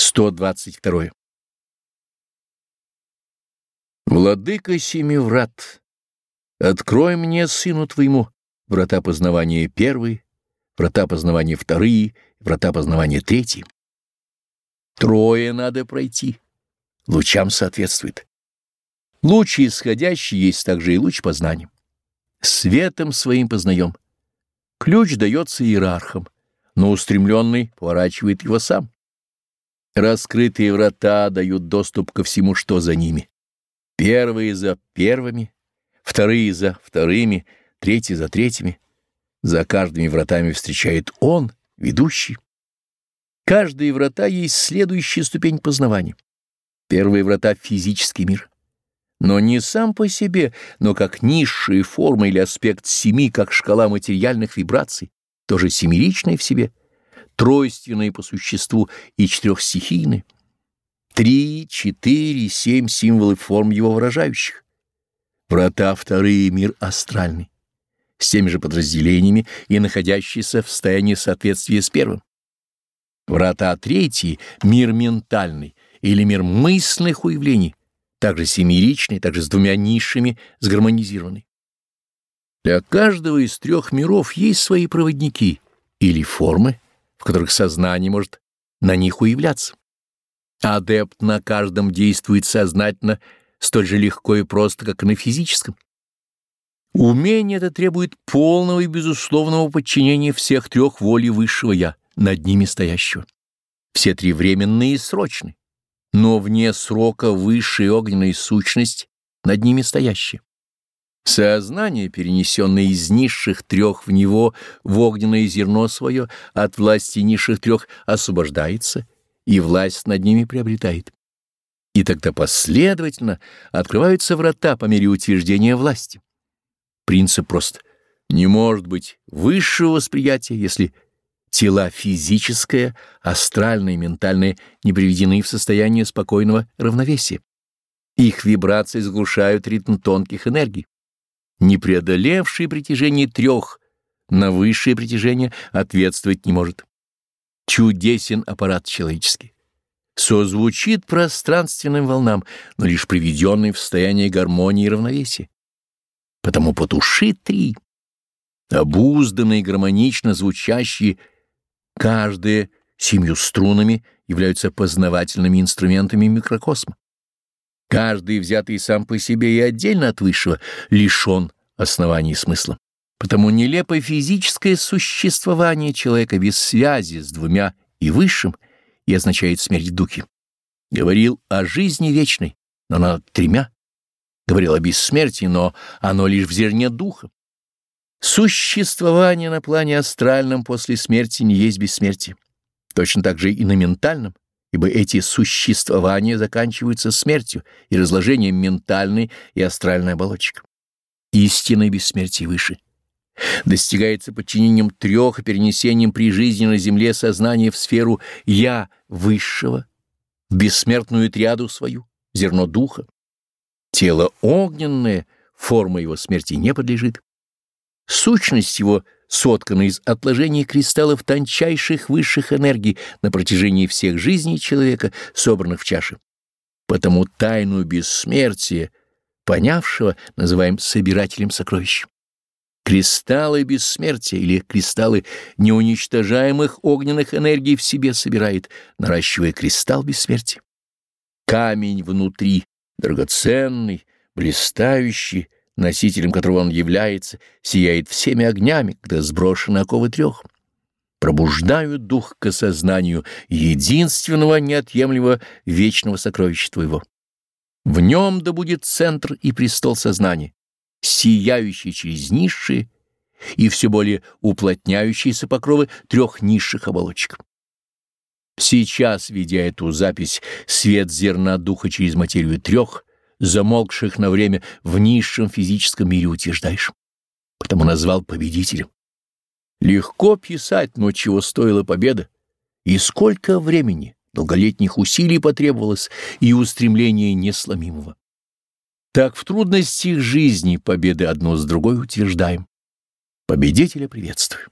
122. Владыка семи врат, открой мне, сыну твоему, врата познавания первые, врата познавания вторые, врата познавания третьи. Трое надо пройти, лучам соответствует. Луч исходящий есть также и луч познания. Светом своим познаем. Ключ дается иерархам, но устремленный поворачивает его сам. Раскрытые врата дают доступ ко всему, что за ними. Первые за первыми, вторые за вторыми, третьи за третьими. За каждыми вратами встречает Он, ведущий. Каждые врата есть следующая ступень познавания. Первые врата — физический мир. Но не сам по себе, но как низшая форма или аспект семи, как шкала материальных вибраций, тоже семеричная в себе, тройственные по существу и четырехстихийные. Три, четыре, семь символы форм его выражающих. Врата вторые — мир астральный, с теми же подразделениями и находящийся в состоянии соответствия с первым. Врата третьи — мир ментальный или мир мысленных уявлений, также семеричный, также с двумя низшими сгармонизированный. Для каждого из трех миров есть свои проводники или формы, в которых сознание может на них уявляться. Адепт на каждом действует сознательно столь же легко и просто, как и на физическом. Умение это требует полного и безусловного подчинения всех трех волей высшего Я, над ними стоящего. Все три временные и срочные но вне срока высшая огненная сущность над ними стоящая. Сознание, перенесенное из низших трех в него в огненное зерно свое, от власти низших трех освобождается и власть над ними приобретает. И тогда последовательно открываются врата по мере утверждения власти. Принцип прост. Не может быть высшего восприятия, если Тела физическое, астральное и ментальное не приведены в состояние спокойного равновесия. Их вибрации заглушают ритм тонких энергий. Не преодолевший притяжение трех на высшее притяжение ответствовать не может. Чудесен аппарат человеческий. Созвучит пространственным волнам, но лишь приведенный в состояние гармонии и равновесия. Потому потуши три. Обузданные, гармонично звучащие Каждые семью струнами являются познавательными инструментами микрокосма. Каждый, взятый сам по себе и отдельно от высшего, лишен оснований смысла. Потому нелепо физическое существование человека без связи с двумя и высшим и означает смерть в. Говорил о жизни вечной, но над тремя. Говорил о бессмертии, но оно лишь в зерне духа. Существование на плане астральном после смерти не есть бессмертие. Точно так же и на ментальном, ибо эти существования заканчиваются смертью и разложением ментальной и астральной оболочек. Истинное бессмертие выше. Достигается подчинением трех и перенесением при жизни на земле сознания в сферу «я» высшего, в бессмертную триаду свою, зерно духа. Тело огненное, форма его смерти не подлежит. Сущность его соткана из отложений кристаллов тончайших высших энергий на протяжении всех жизней человека, собранных в чаше. Потому тайну бессмертия, понявшего, называем собирателем сокровищ. Кристаллы бессмертия или кристаллы неуничтожаемых огненных энергий в себе собирает, наращивая кристалл бессмертия. Камень внутри, драгоценный, блистающий, носителем которого он является, сияет всеми огнями, когда сброшены оковы трех. Пробуждают дух к осознанию единственного неотъемлемого вечного сокровища твоего. В нем да будет центр и престол сознания, сияющий через низшие и все более уплотняющиеся покровы трех низших оболочек. Сейчас, видя эту запись, свет зерна духа через материю трех — замолкших на время в низшем физическом мире утверждаешь. Потому назвал победителем. Легко писать, но чего стоила победа? И сколько времени, долголетних усилий потребовалось и устремления несломимого. Так в трудностях жизни победы одно с другой утверждаем. Победителя приветствую.